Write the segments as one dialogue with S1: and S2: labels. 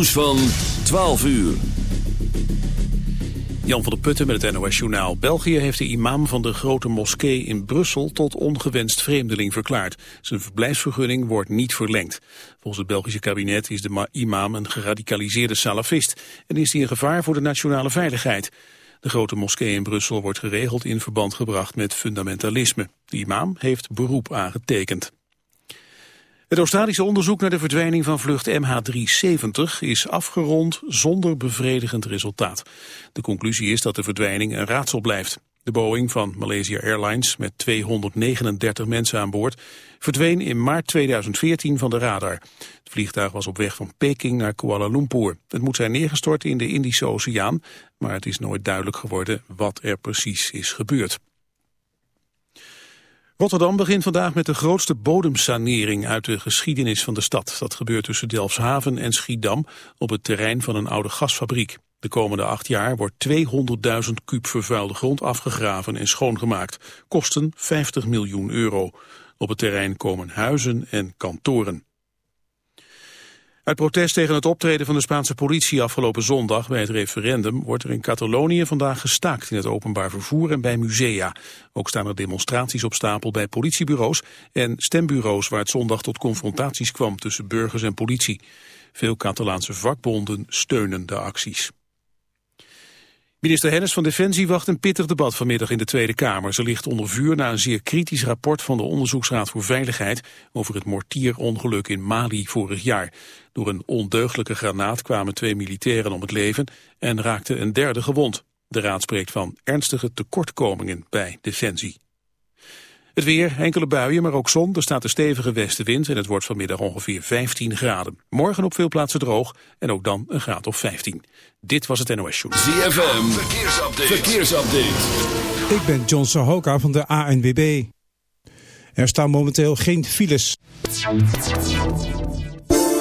S1: nieuws van 12 uur.
S2: Jan van der Putten met het NOS Journaal. België heeft de imam van de grote moskee in Brussel tot ongewenst vreemdeling verklaard. Zijn verblijfsvergunning wordt niet verlengd. Volgens het Belgische kabinet is de imam een geradicaliseerde salafist en is hij een gevaar voor de nationale veiligheid. De grote moskee in Brussel wordt geregeld in verband gebracht met fundamentalisme. De imam heeft beroep aangetekend. Het Australische onderzoek naar de verdwijning van vlucht MH370 is afgerond zonder bevredigend resultaat. De conclusie is dat de verdwijning een raadsel blijft. De Boeing van Malaysia Airlines met 239 mensen aan boord verdween in maart 2014 van de radar. Het vliegtuig was op weg van Peking naar Kuala Lumpur. Het moet zijn neergestort in de Indische Oceaan, maar het is nooit duidelijk geworden wat er precies is gebeurd. Rotterdam begint vandaag met de grootste bodemsanering uit de geschiedenis van de stad. Dat gebeurt tussen Delfshaven en Schiedam op het terrein van een oude gasfabriek. De komende acht jaar wordt 200.000 kuub vervuilde grond afgegraven en schoongemaakt. Kosten 50 miljoen euro. Op het terrein komen huizen en kantoren. Uit protest tegen het optreden van de Spaanse politie afgelopen zondag bij het referendum wordt er in Catalonië vandaag gestaakt in het openbaar vervoer en bij musea. Ook staan er demonstraties op stapel bij politiebureaus en stembureaus waar het zondag tot confrontaties kwam tussen burgers en politie. Veel Catalaanse vakbonden steunen de acties. Minister Hennis van Defensie wacht een pittig debat vanmiddag in de Tweede Kamer. Ze ligt onder vuur na een zeer kritisch rapport van de Onderzoeksraad voor Veiligheid over het mortierongeluk in Mali vorig jaar. Door een ondeugelijke granaat kwamen twee militairen om het leven en raakte een derde gewond. De raad spreekt van ernstige tekortkomingen bij Defensie. Het weer, enkele buien, maar ook zon. Er staat een stevige westenwind en het wordt vanmiddag ongeveer 15 graden. Morgen op veel plaatsen droog en ook dan een graad of 15. Dit was het NOS Show.
S1: ZFM, verkeersupdate. verkeersupdate.
S3: Ik ben John Sahoka van de ANWB. Er staan momenteel geen files.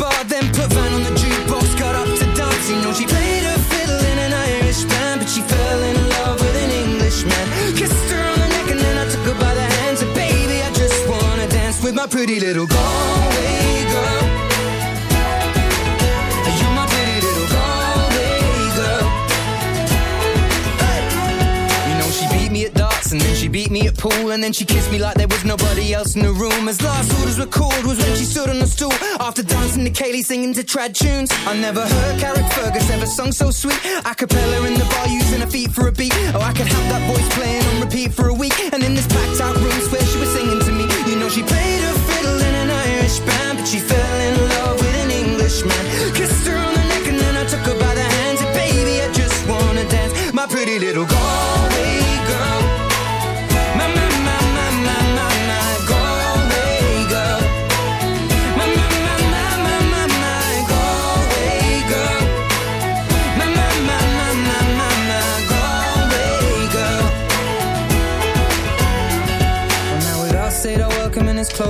S4: bar, then put Van on the jukebox. Got up to dance, you know she played her fiddle in an Irish band, but she fell in love with an Englishman. Kissed her on the neck and then I took her by the hands. And baby, I just wanna dance with my pretty little Galway girl. Beat me at pool and then she kissed me like there was nobody else in the room. As last orders were called was when she stood on the stool after dancing to Kaylee singing to trad tunes. I never heard Carrick Fergus ever sung so sweet. A cappella in the bar using her feet for a beat.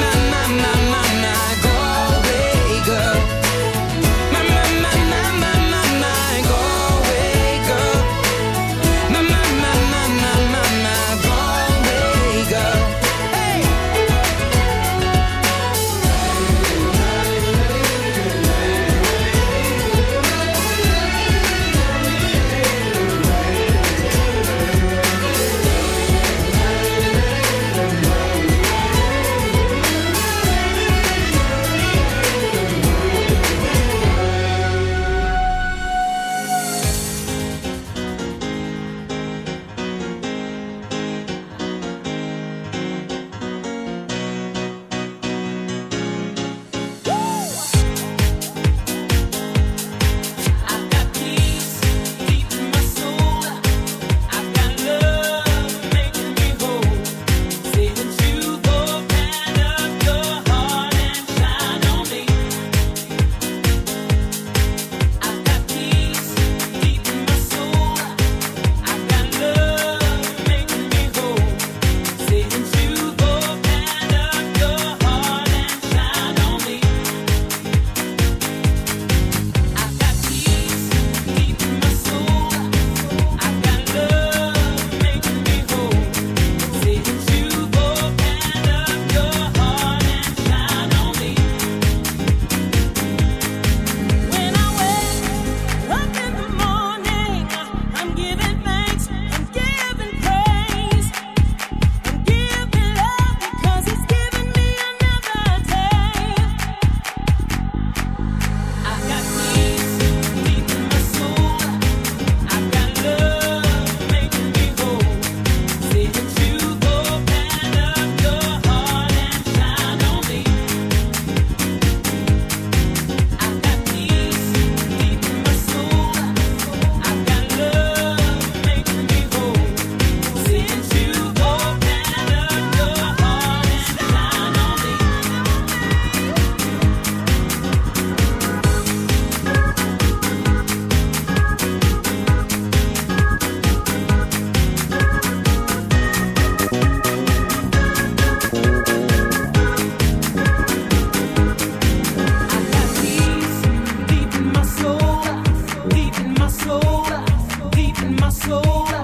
S4: na na na na my
S5: soul.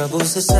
S5: troubles aside.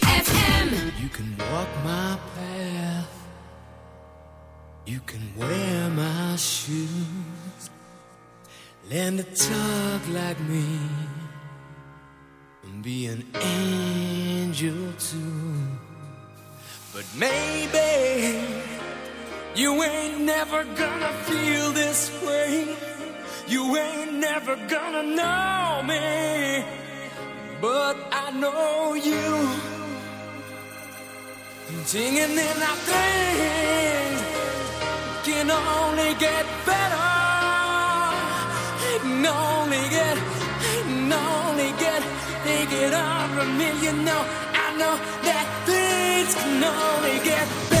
S6: and I think can only get better. Can only get, can only get, they get over me. You know, I know that things can only get better.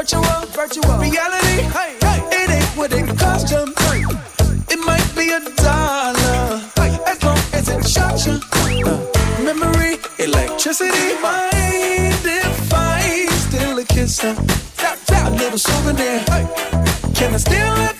S7: Virtual, virtual reality. Hey, hey, it ain't what it cost you. Hey, it might be a dollar. Hey, as long as it shocks you. Uh, memory, electricity. Mind if I steal a kiss? Uh, a little souvenir. Hey, can I steal it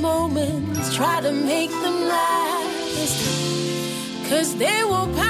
S8: moments, try to make them last. Cause they will pass.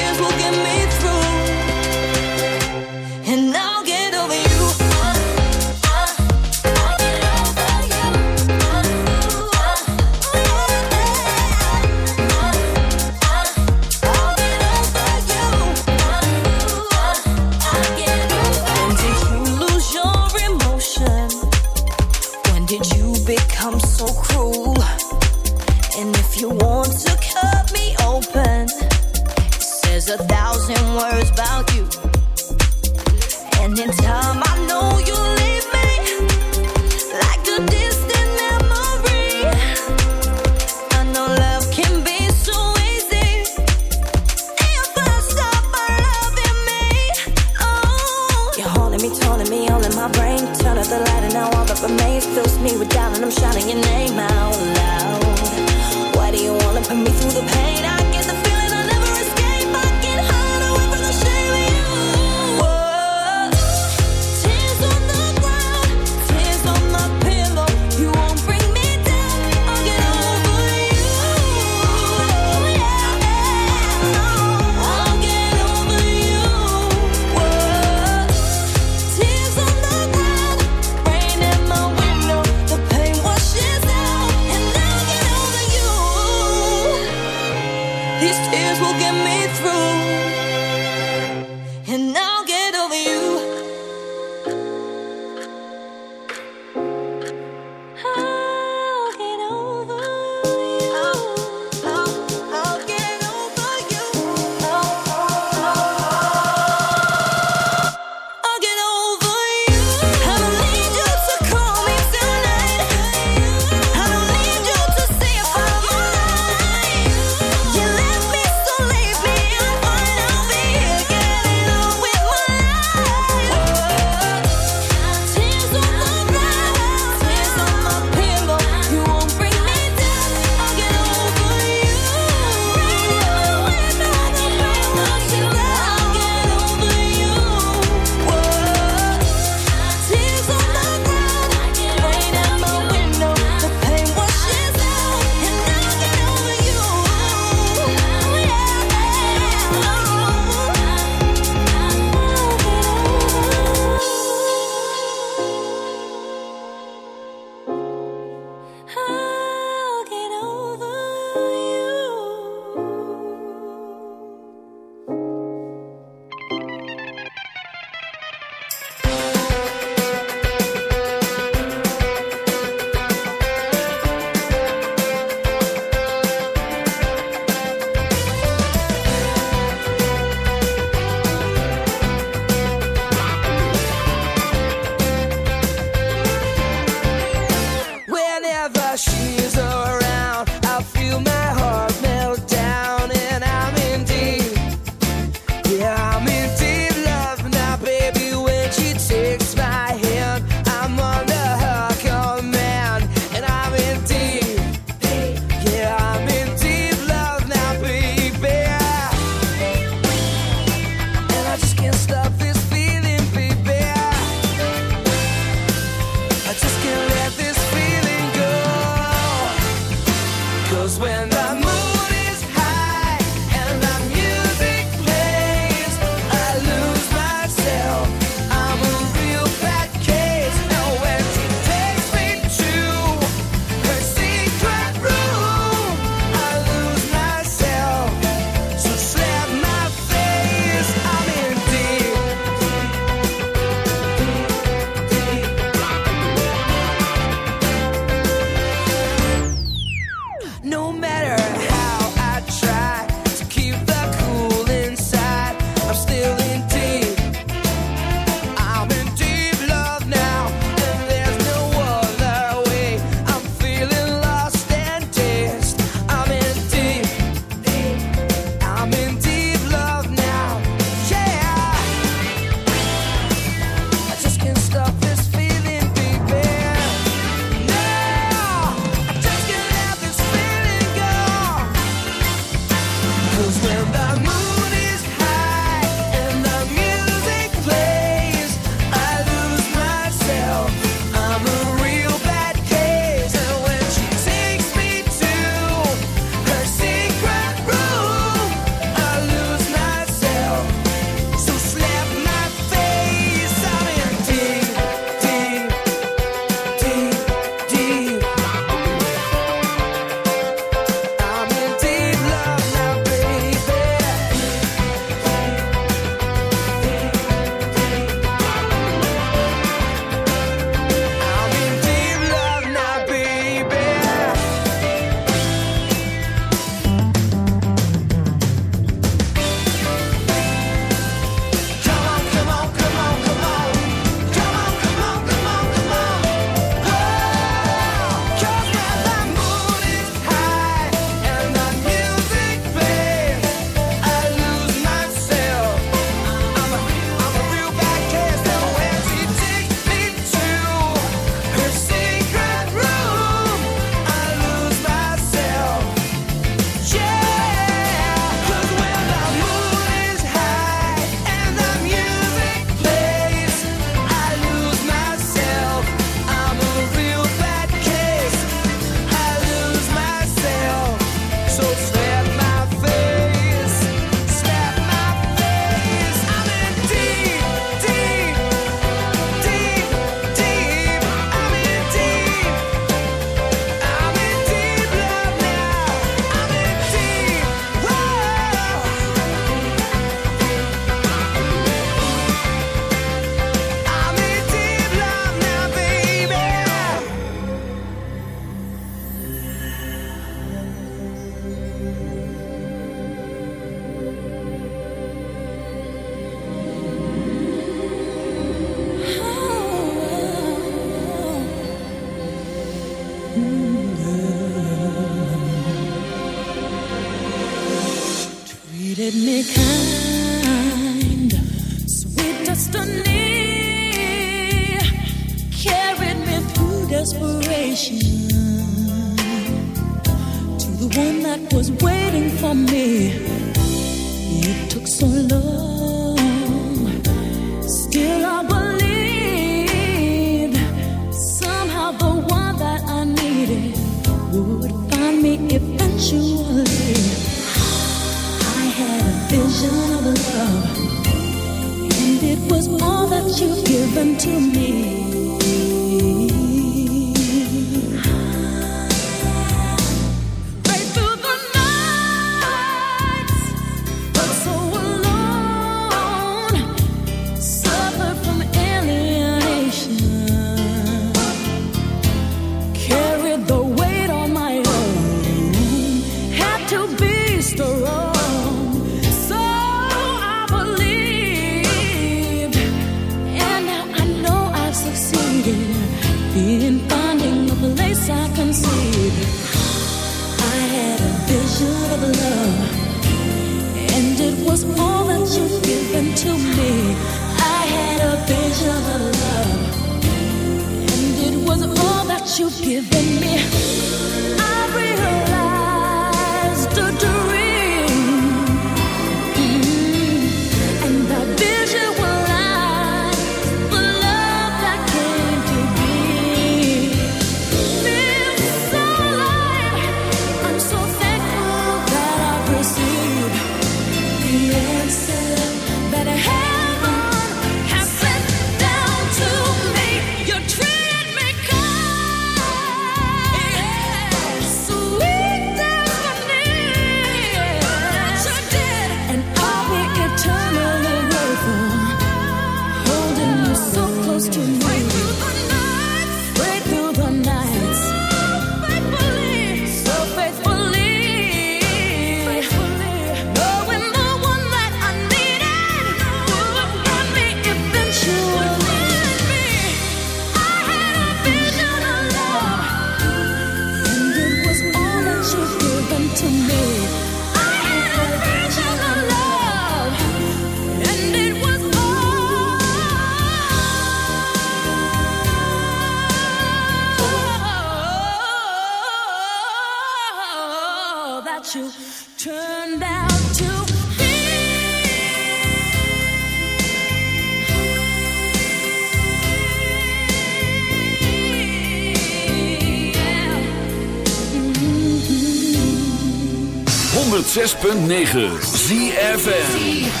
S1: 106.9
S8: ZFN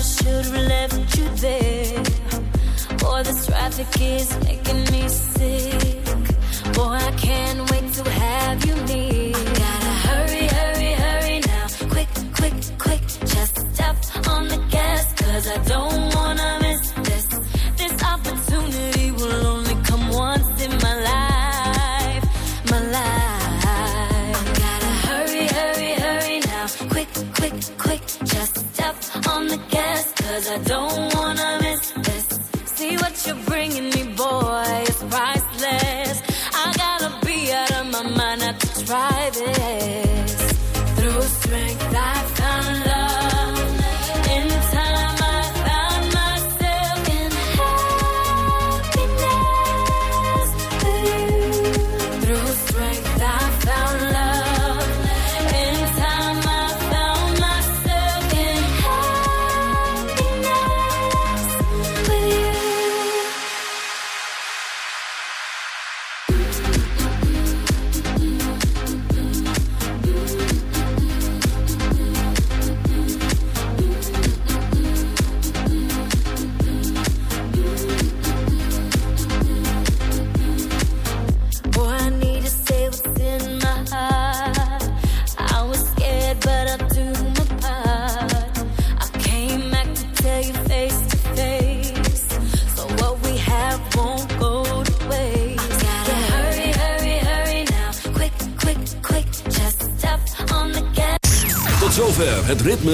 S8: Should have left you there. Boy, this traffic is making I don't